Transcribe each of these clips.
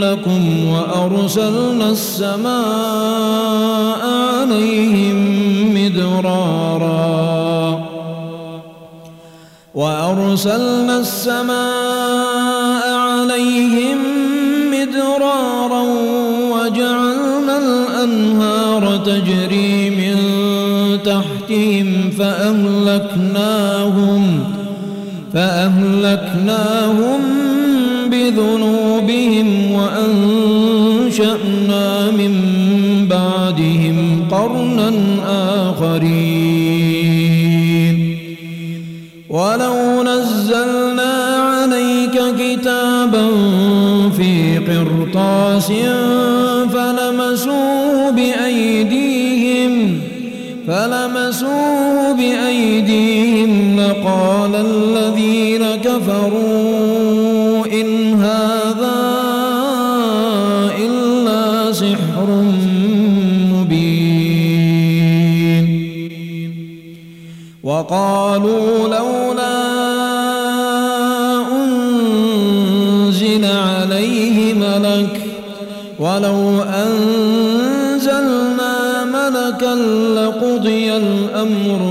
لكم وأرسلنا السماء عليهم مدرارا. وأرسلنا السماء عليهم مدرارا وجعلنا الأنهار تجري من تحتهم فأهلكناهم فأهلكناهم بذنوبهم وأنشأنا من بعدهم قرنا آخرين. ولو نزلنا عليك كتابا في قرطاس فلمسوه بأيديهم فلمسوه بأيديهم وقالوا لولا أنزل عليه ملك ولو أنزلنا ملكا لقضي الأمر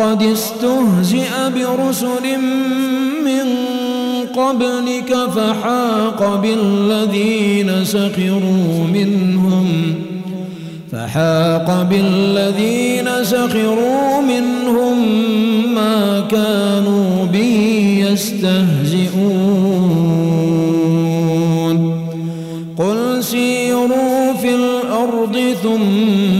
ولقد استهزئ برسل من قبلك فحاق بالذين سخروا منهم فحاق بالذين سخروا منهم ما كانوا به يستهزئون قل سيروا في الأرض ثم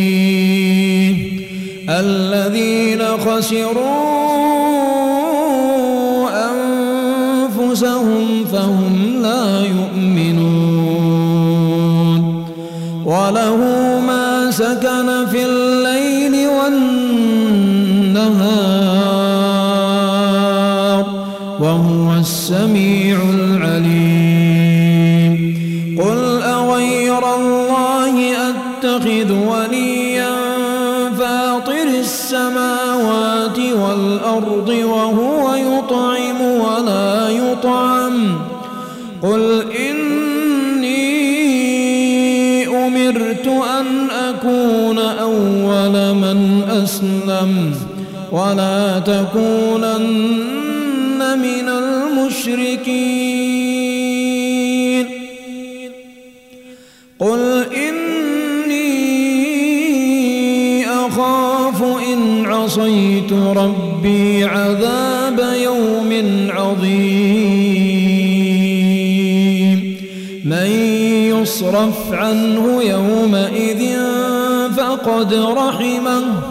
خسروا أسلم ولا تكونن من المشركين. قل إني أخاف إن عصيت ربي عذاب يوم عظيم. من يصرف عنه يومئذ فقد رحمه.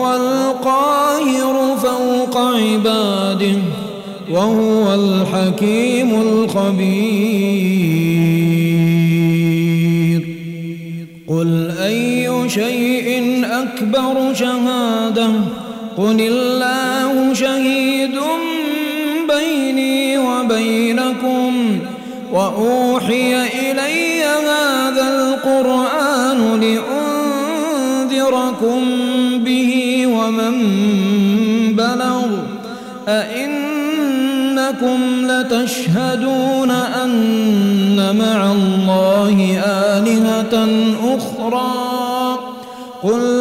وهو الحكيم الخبير. قل أي شيء أكبر شهادة؟ قل الله شهيد بيني وبينكم وأوحي إلي أئنكم لتشهدون أن مع الله آلهة أخرى. قل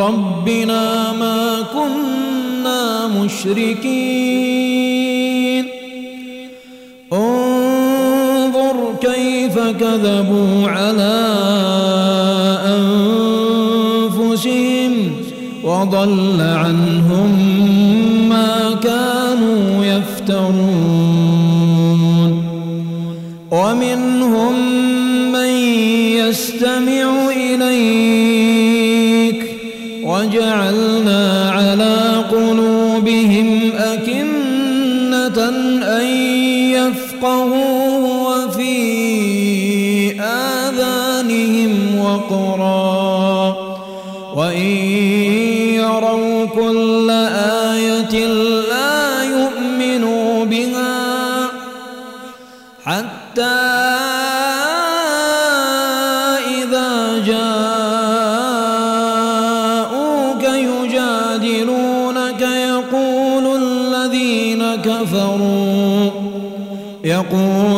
ربنا ما كنا مشركين. انظر كيف كذبوا على أنفسهم وضل عنهم ما كانوا يفترون. وقرا. وإن يروا كل آية لا يؤمنوا بها حتى إذا جاءوك يجادلونك يقول الذين كفروا يقول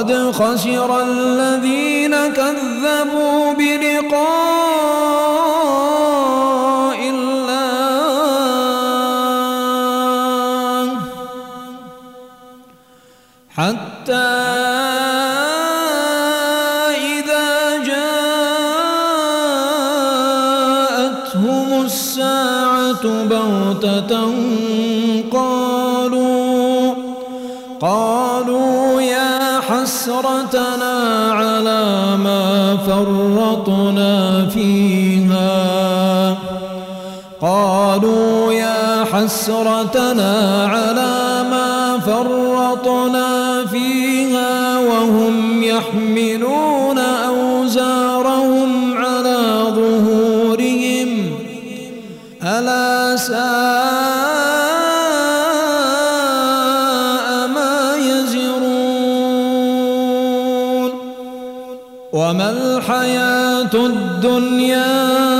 قد خسر الذين حسرتنا على ما فرطنا فيها وهم يحملون أوزارهم على ظهورهم. ألا ساء ما يزرون. وما الحياة الدنيا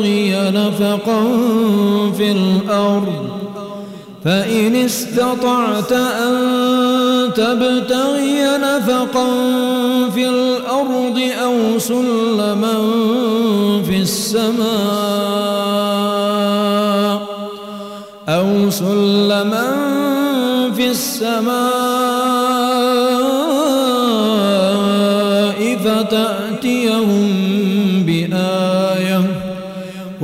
تبتغي نفقا في الأرض فإن استطعت أن تبتغي نفقا في الأرض أو سلما في السماء أو سلما في السماء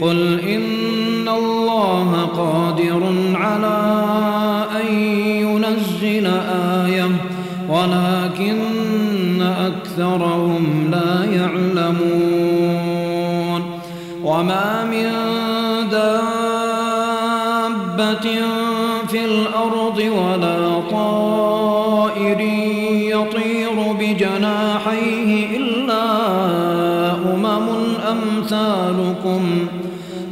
قل إن الله قادر على أن ينزل آية ولكن أكثرهم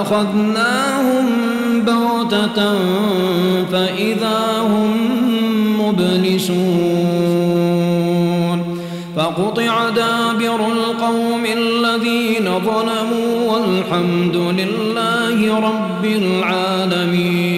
أخذناهم بغتة فإذا هم مبلسون فقطع دابر القوم الذين ظلموا والحمد لله رب العالمين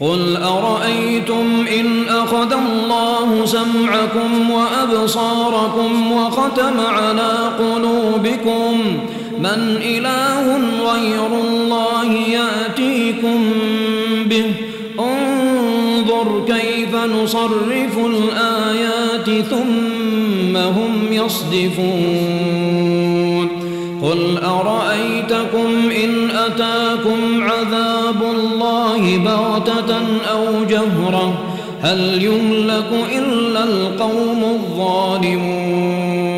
قل أرأيتم إن أخذ الله سمعكم وأبصاركم وختم على قلوبكم من إله غير الله يأتيكم به. انظر كيف نصرف الآيات ثم هم يصدفون. قل أرأيتكم إن أتاكم عذاب الله بغتة أو جهرة؟ هل يملك إلا القوم الظالمون؟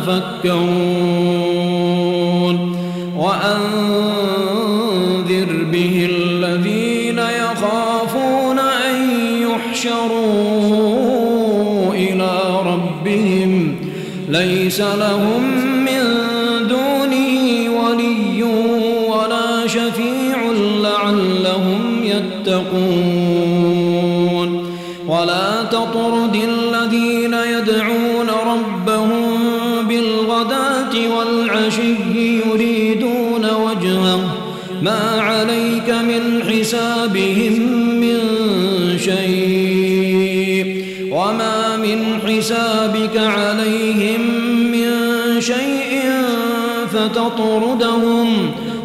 أفلا تتفكرون وأنذر به الذين يخافون أن يحشروا إلى ربهم. ليس لهم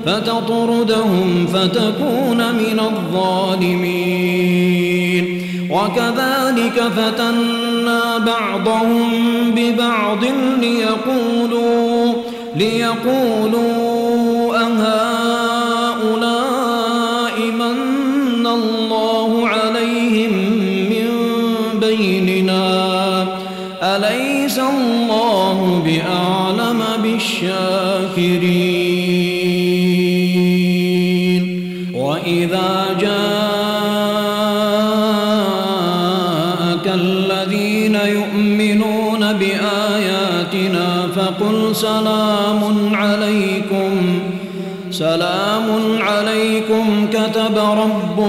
فتطردهم فتكون من الظالمين. وكذلك فتنا بعضهم ببعض ليقولوا ليقولوا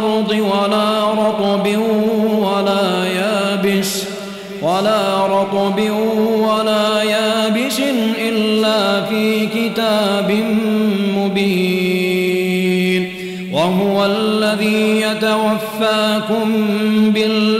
الأرض ولا رطب ولا يابس ولا رطب ولا يابس إلا في كتاب مبين وهو الذي يتوفاكم بالليل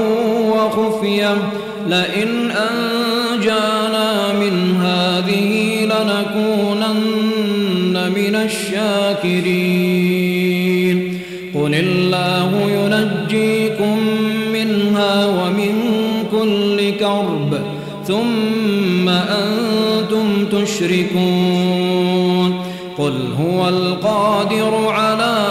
وخفيا لئن أنجانا من هذه لنكونن من الشاكرين. قل الله ينجيكم منها ومن كل كرب ثم أنتم تشركون. قل هو القادر على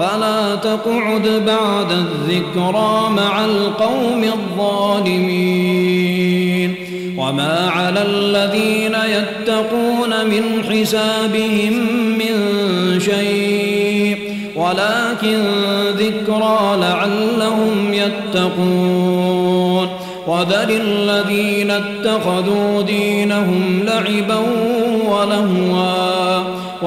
فلا تقعد بعد الذكرى مع القوم الظالمين. وما على الذين يتقون من حسابهم من شيء ولكن ذكرى لعلهم يتقون. وذل الذين اتخذوا دينهم لعبا ولهوا.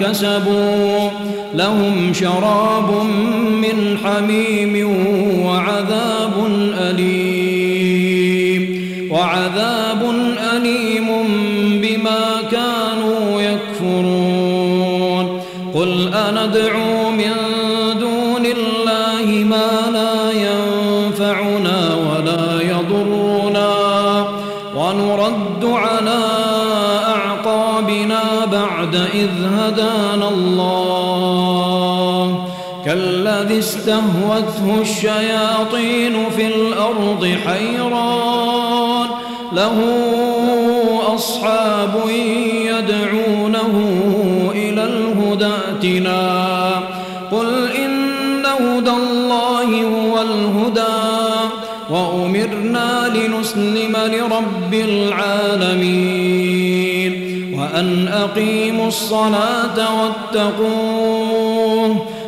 كسبوا. لهم شراب من حميم استهوته الشياطين في الأرض حيران. له أصحاب يدعونه إلى الهدى ائتنا. قل إن هدى الله هو الهدى. وأمرنا لنسلم لرب العالمين. وأن أقيموا الصلاة واتقوه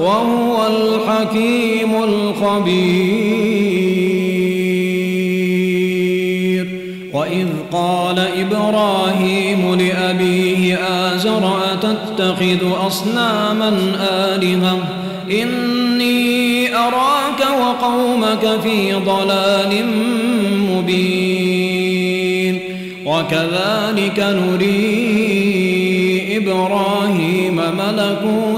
وهو الحكيم الخبير. وإذ قال إبراهيم لأبيه آزر أتتخذ أصناما آلهة؟ إني أراك وقومك في ضلال مبين. وكذلك نري إبراهيم ملكوت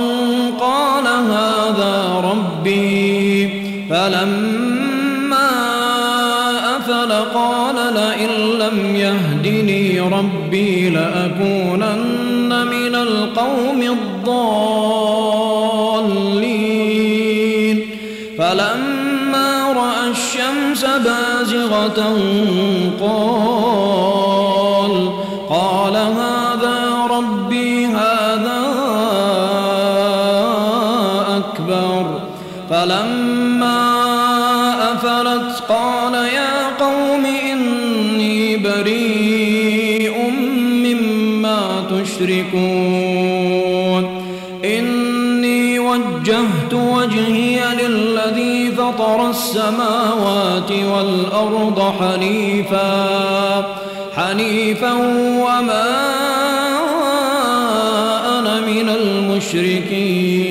ربي. فلما أفل قال لئن لم يهدني ربي لأكونن من القوم الضالين. فلما رأى الشمس بازغة السماوات والأرض حنيفا حنيفا وما أنا من المشركين.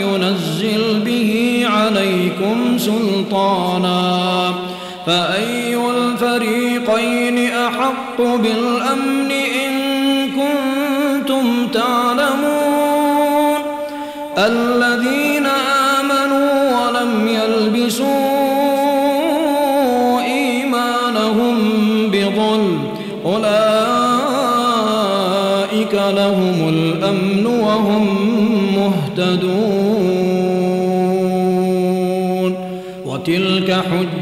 سلطانا. فأي الفريقين أحق بالأمن إن كنتم تعلمون؟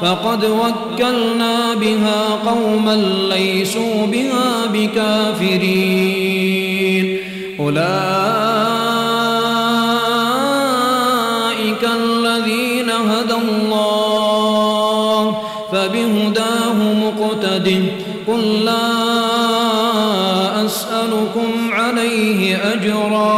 فقد وكلنا بها قوما ليسوا بها بكافرين. أولئك الذين هدى الله فبهداه مقتد قل لا أسألكم عليه أجرا.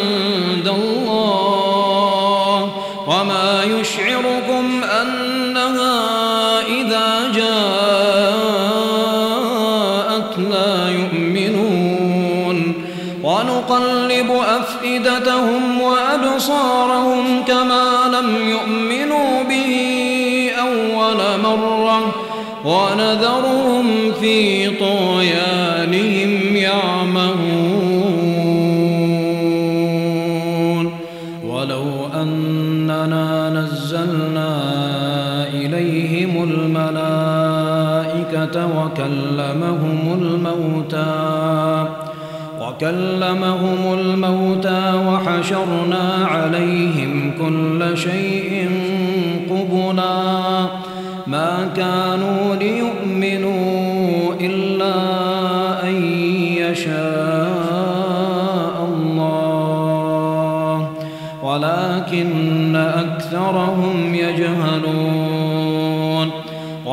وأبصارهم كما لم يؤمنوا به أول مرة ونذرهم في طغيانهم يعمهون. ولو أننا نزلنا إليهم الملائكة وكلمهم وكلمهم الموتى وحشرنا عليهم كل شيء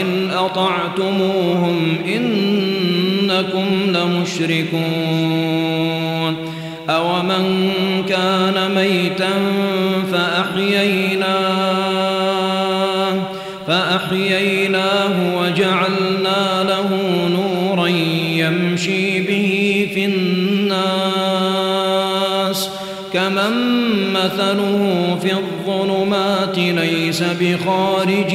وإن أطعتموهم إنكم لمشركون أومن كان ميتا فأحييناه فأحييناه وجعلنا له نورا يمشي به في الناس كمن مثله في الظلمات ليس بخارج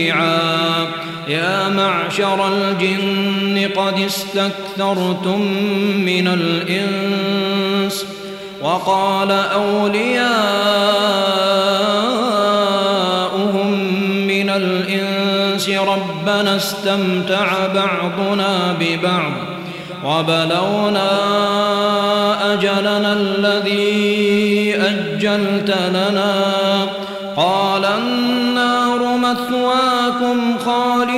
معشر الجن قد استكثرتم من الإنس وقال أولياؤهم من الإنس ربنا استمتع بعضنا ببعض وبلونا أجلنا الذي أجلت لنا قال النار مثواكم خالدين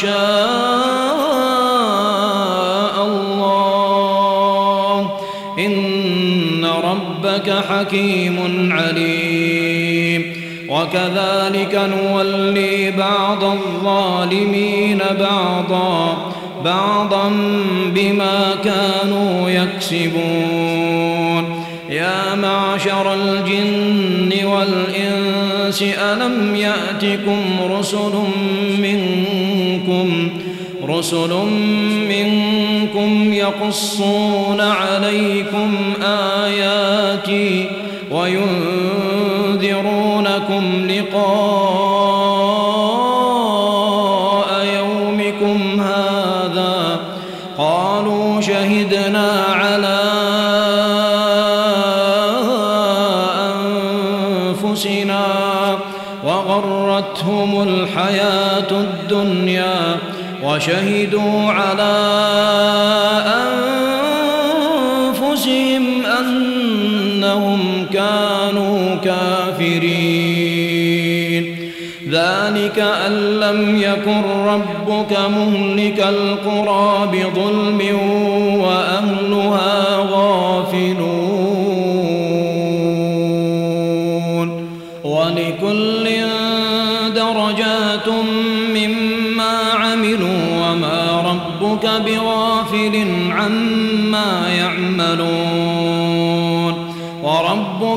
شاء الله. إن ربك حكيم عليم. وكذلك نولي بعض الظالمين بعضا بعضا بما كانوا يكسبون. يا معشر الجن والإنس ألم يأتكم رسل منكم رسل منكم يقصون عليكم آياتي وينذرونكم لقاء يومكم هذا قالوا شهدنا على أنفسنا وغرتهم الحياة وشهدوا على أنفسهم أنهم كانوا كافرين. ذلك أن لم يكن ربك مهلك القرى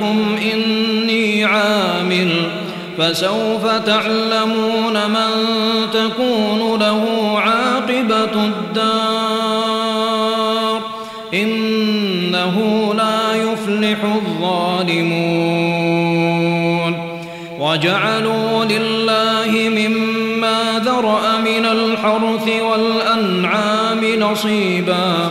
مكانتكم إني عامل فسوف تعلمون من تكون له عاقبة الدار إنه لا يفلح الظالمون وجعلوا لله مما ذرأ من الحرث والأنعام نصيبا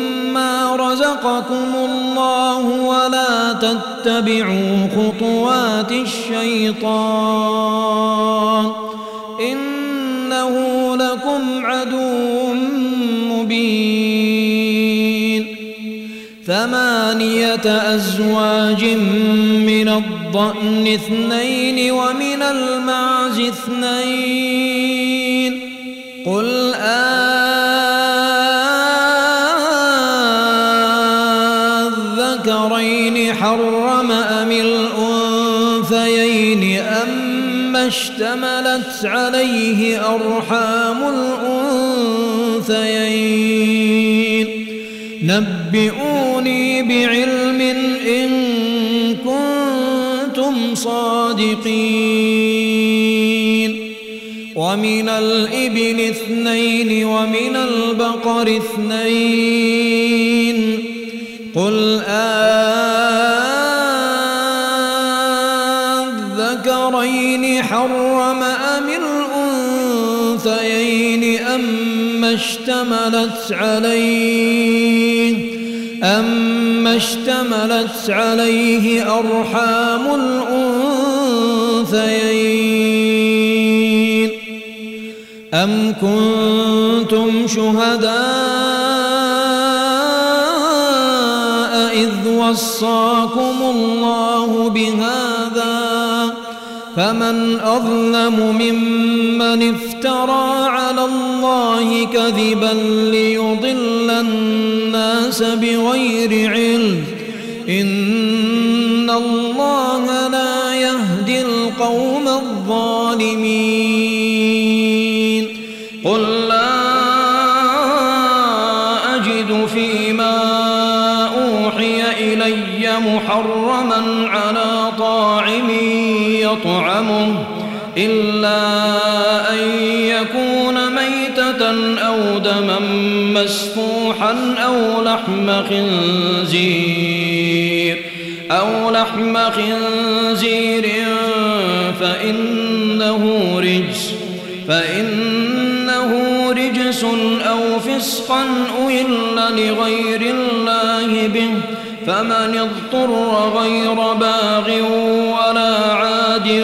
رزقكم الله ولا تتبعوا خطوات الشيطان إنه لكم عدو مبين ثمانية أزواج من الضأن اثنين ومن المعز اثنين قل اشتملت عليه أرحام الأنثيين. نبئوني بعلم إن كنتم صادقين. ومن الإبل اثنين ومن البقر اثنين. قل آذكرين حرم أم الأنثيين أما اشتملت عليه أما اشتملت عليه أرحام الأنثيين أم كنتم شهداء إذ وصاكم فمن أظلم ممن افترى على الله كذبا ليضل الناس بغير علم. إلا أن يكون ميتة أو دما مسفوحا أو لحم خنزير أو لحم خنزير فإنه رجس فإنه رجس أو فسقا أهل لغير الله به فمن اضطر غير باغ ولا عاد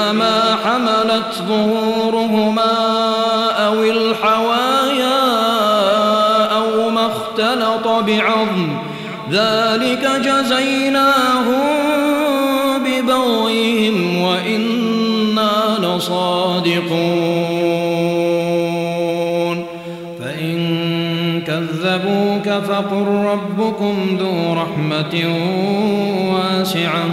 ذلك جزيناهم ببغيهم وإنا لصادقون. فإن كذبوك فقل ربكم ذو رحمة واسعة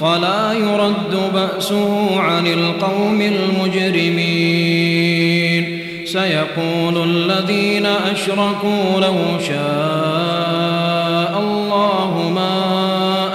ولا يرد بأسه عن القوم المجرمين. سيقول الذين أشركوا لو شاء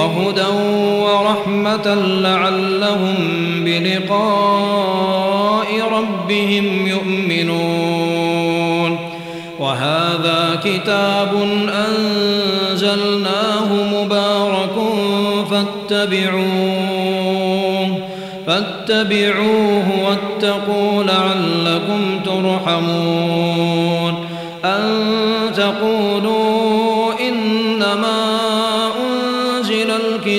وهدى ورحمة لعلهم بلقاء ربهم يؤمنون. وهذا كتاب أنزل أنزلناه مبارك فاتبعوه فاتبعوه واتقوا لعلكم ترحمون. أن تقولوا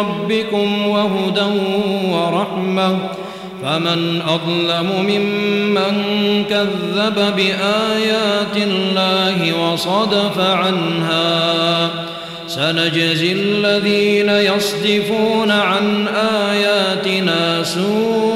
ربكم وهدى ورحمة فمن أظلم ممن كذب بآيات الله وصدف عنها سنجزي الذين يصدفون عن آياتنا سوء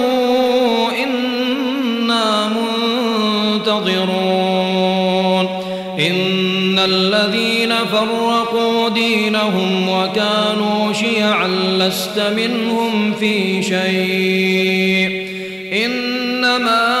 دينهم وكانوا شيعا لست منهم في شيء. إنما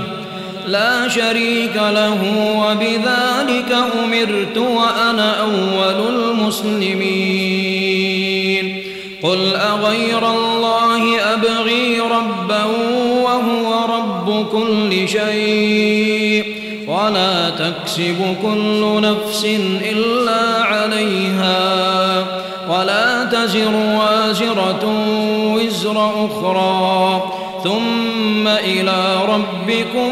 لا شريك له وبذلك أمرت وأنا أول المسلمين. قل أغير الله أبغي ربا وهو رب كل شيء. ولا تكسب كل نفس إلا عليها. ولا تزر وازرة وزر أخرى. ثم إلى ربكم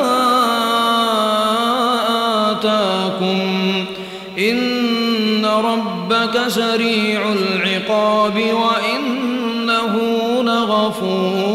إن ربك سريع العقاب وإنه لغفور